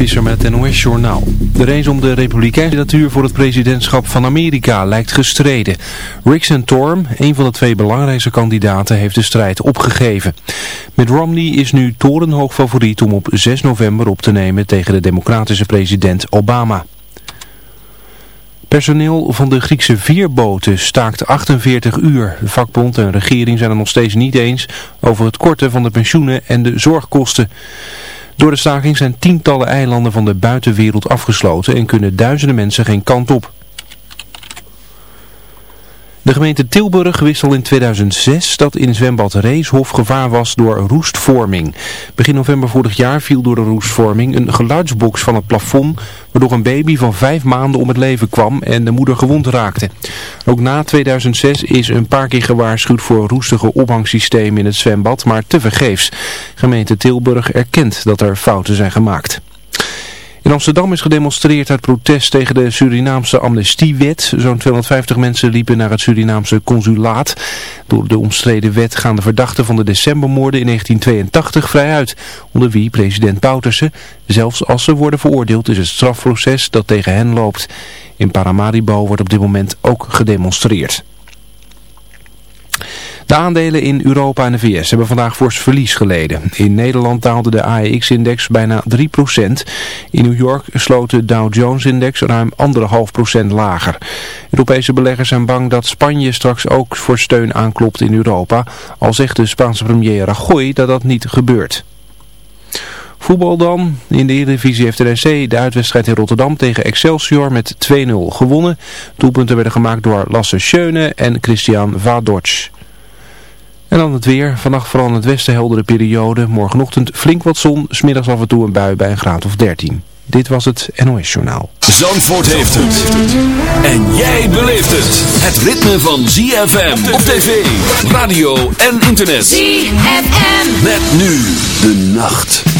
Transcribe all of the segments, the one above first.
Visser met het NOS-journaal. De race om de republikeinse kandidatuur voor het presidentschap van Amerika lijkt gestreden. Rick Santorum, een van de twee belangrijkste kandidaten, heeft de strijd opgegeven. Mitt Romney is nu torenhoog favoriet om op 6 november op te nemen tegen de democratische president Obama. Personeel van de Griekse veerboten staakt 48 uur. De vakbond en regering zijn er nog steeds niet eens over het korten van de pensioenen en de zorgkosten. Door de staking zijn tientallen eilanden van de buitenwereld afgesloten en kunnen duizenden mensen geen kant op. De gemeente Tilburg wist al in 2006 dat in zwembad Reeshof gevaar was door roestvorming. Begin november vorig jaar viel door de roestvorming een geluidsbox van het plafond, waardoor een baby van vijf maanden om het leven kwam en de moeder gewond raakte. Ook na 2006 is een paar keer gewaarschuwd voor roestige ophangsystemen in het zwembad, maar tevergeefs. Gemeente Tilburg erkent dat er fouten zijn gemaakt. In Amsterdam is gedemonstreerd uit protest tegen de Surinaamse amnestiewet. Zo'n 250 mensen liepen naar het Surinaamse consulaat. Door de omstreden wet gaan de verdachten van de decembermoorden in 1982 vrij uit. Onder wie president Bouterse. Zelfs als ze worden veroordeeld is het strafproces dat tegen hen loopt. In Paramaribo wordt op dit moment ook gedemonstreerd. De aandelen in Europa en de VS hebben vandaag fors verlies geleden. In Nederland daalde de AEX-index bijna 3%. In New York sloot de Dow Jones-index ruim 1,5% lager. Europese beleggers zijn bang dat Spanje straks ook voor steun aanklopt in Europa. Al zegt de Spaanse premier Rajoy dat dat niet gebeurt. Voetbal dan. In de Eredivisie heeft de de uitwedstrijd in Rotterdam tegen Excelsior met 2-0 gewonnen. Doelpunten werden gemaakt door Lasse Schöne en Christian Vadorc. En dan het weer. Vannacht vooral in het westen heldere periode. Morgenochtend flink wat zon. Smiddags af en toe een bui bij een graad of 13. Dit was het NOS Journaal. Zandvoort heeft het. En jij beleeft het. Het ritme van ZFM op tv, radio en internet. ZFM. Met nu de nacht.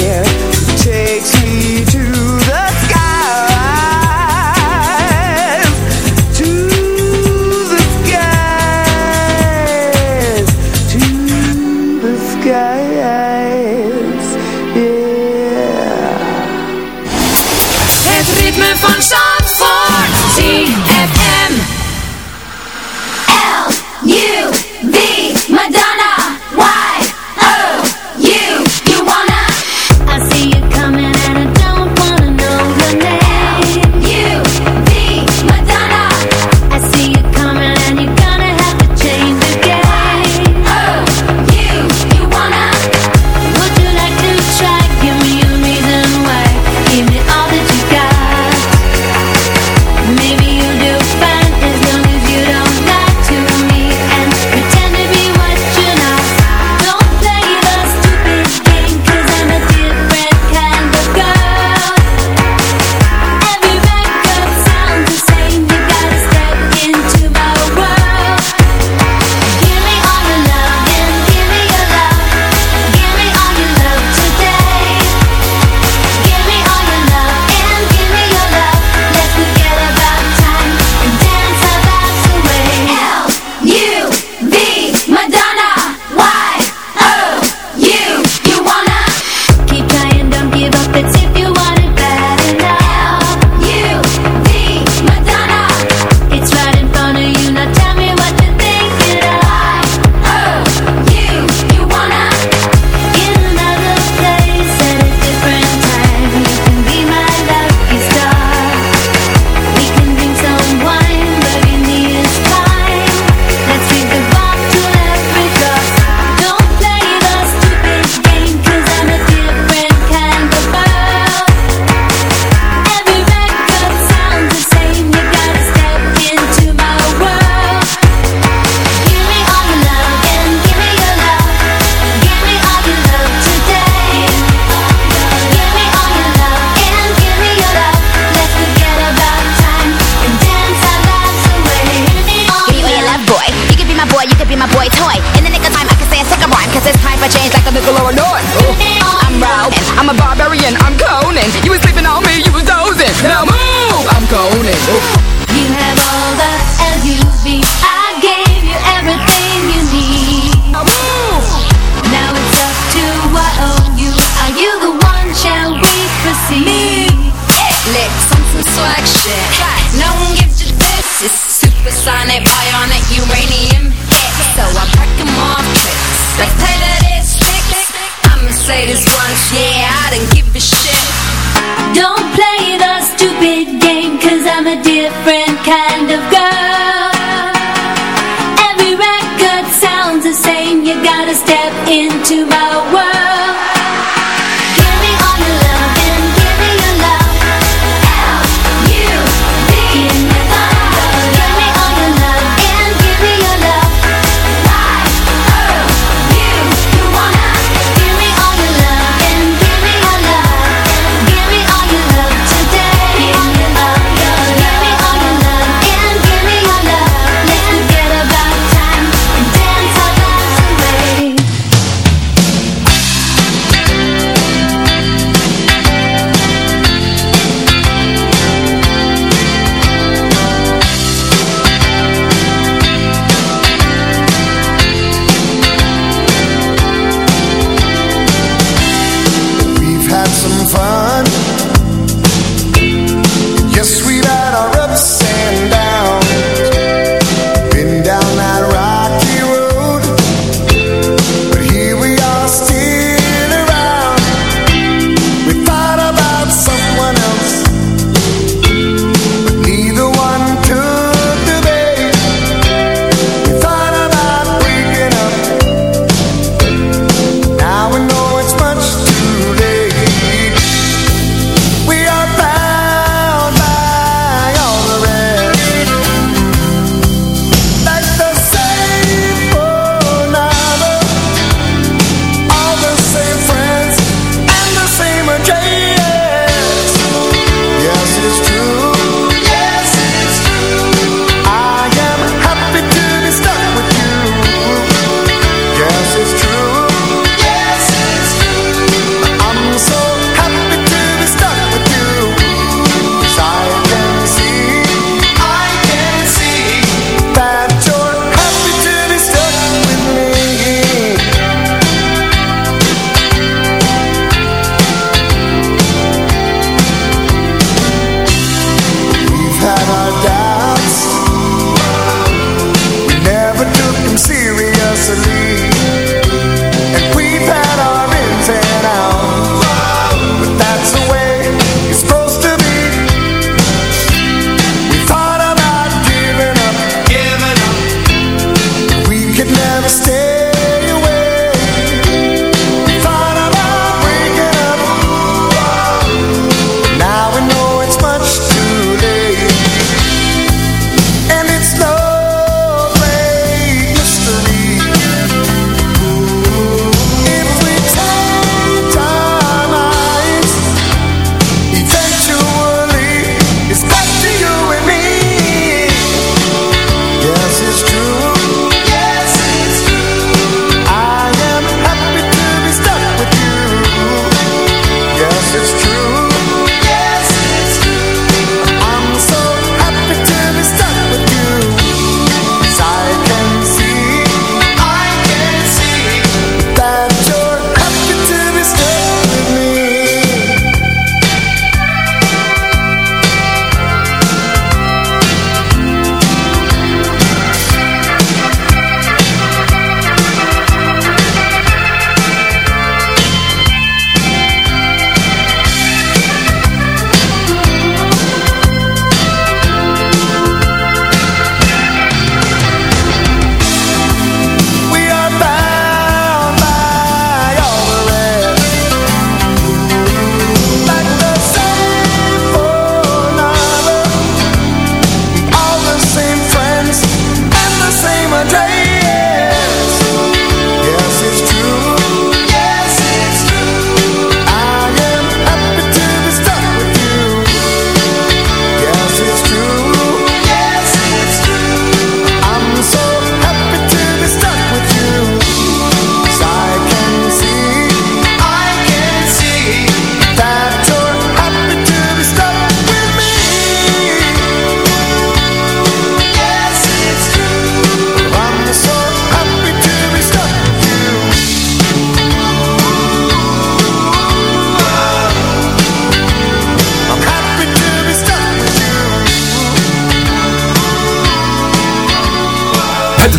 yeah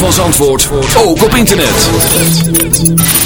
Van Zandvoort, ook op internet.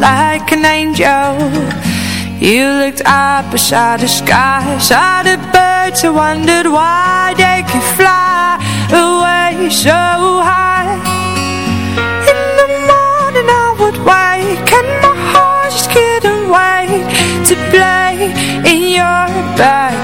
like an angel. You looked up beside the sky. Saw the birds and wondered why They could fly away so high. In the morning I would wake And my heart just couldn't wait To play in your bed.